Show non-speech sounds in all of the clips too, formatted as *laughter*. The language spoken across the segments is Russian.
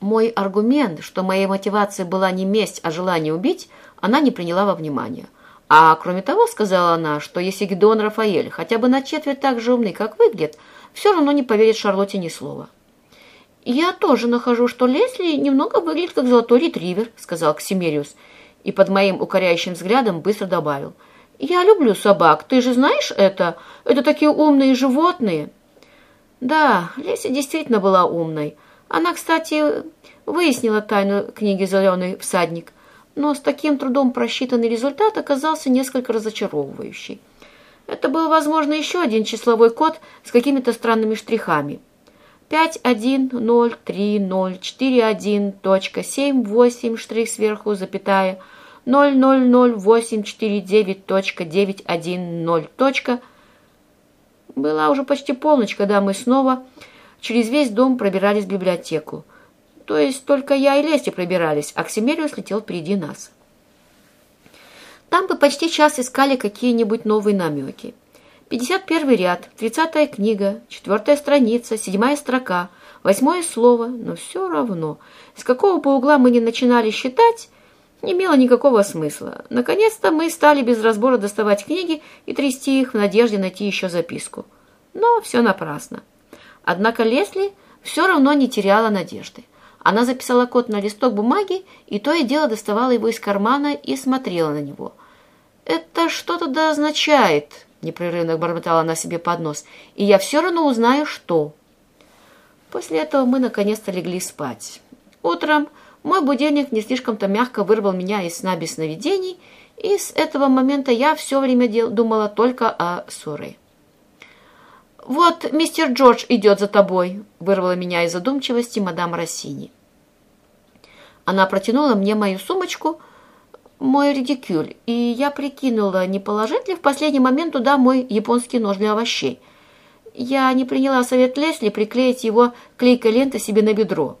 Мой аргумент, что моей мотивацией была не месть, а желание убить, она не приняла во внимание. А кроме того, сказала она, что если Гедеон Рафаэль хотя бы на четверть так же умный, как выглядит, все равно не поверит Шарлотте ни слова. «Я тоже нахожу, что Лесли немного выглядит как золотой ретривер», сказал Ксимериус, и под моим укоряющим взглядом быстро добавил. «Я люблю собак, ты же знаешь это? Это такие умные животные». Да, Леся действительно была умной. Она, кстати, выяснила тайну книги «Зеленый всадник», но с таким трудом просчитанный результат оказался несколько разочаровывающий. Это был, возможно, еще один числовой код с какими-то странными штрихами – 5103041.78 штрих сверху, запятая, 000849.910 точка. Была уже почти полночь, когда мы снова через весь дом пробирались в библиотеку. То есть только я и Лести пробирались, а Ксимериус летел впереди нас. Там бы почти час искали какие-нибудь новые намеки. 51 ряд, 30 книга, 4 страница, 7 строка, восьмое слово, но все равно, с какого бы угла мы ни начинали считать, не имело никакого смысла. Наконец-то мы стали без разбора доставать книги и трясти их в надежде найти еще записку. Но все напрасно. Однако Лесли все равно не теряла надежды. Она записала код на листок бумаги и то и дело доставала его из кармана и смотрела на него. «Это что-то означает», непрерывно бормотала она себе под нос, и я все равно узнаю, что. После этого мы наконец-то легли спать. Утром мой будильник не слишком-то мягко вырвал меня из сна без сновидений, и с этого момента я все время думала только о ссоре. «Вот мистер Джордж идет за тобой», — вырвала меня из задумчивости мадам Рассини. Она протянула мне мою сумочку — мой редикюль, и я прикинула, не положить ли в последний момент туда мой японский нож для овощей. Я не приняла совет Лесли приклеить его клейкой лентой себе на бедро.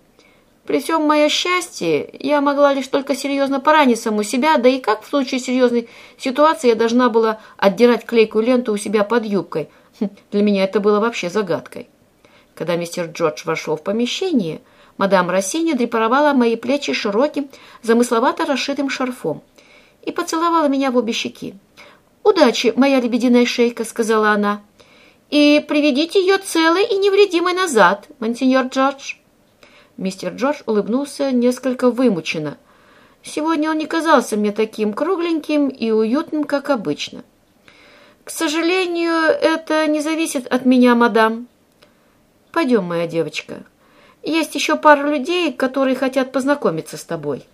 При всем мое счастье, я могла лишь только серьезно поранить саму себя, да и как в случае серьезной ситуации я должна была отдирать клейкую ленту у себя под юбкой. *laughs* Для меня это было вообще загадкой. Когда мистер Джордж вошел в помещение, Мадам Рассини дрепаровала мои плечи широким, замысловато расшитым шарфом и поцеловала меня в обе щеки. «Удачи, моя лебединая шейка», — сказала она. «И приведите ее целой и невредимой назад, мансиньор Джордж». Мистер Джордж улыбнулся несколько вымученно. Сегодня он не казался мне таким кругленьким и уютным, как обычно. «К сожалению, это не зависит от меня, мадам». «Пойдем, моя девочка». Есть еще пара людей, которые хотят познакомиться с тобой».